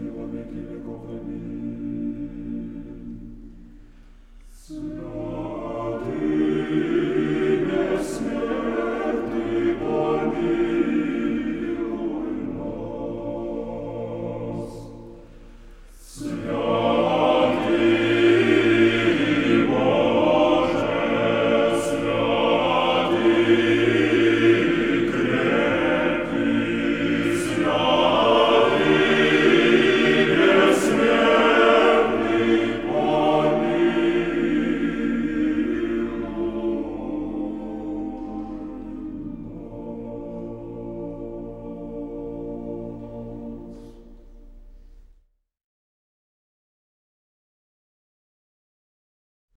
qui nous remet, qui les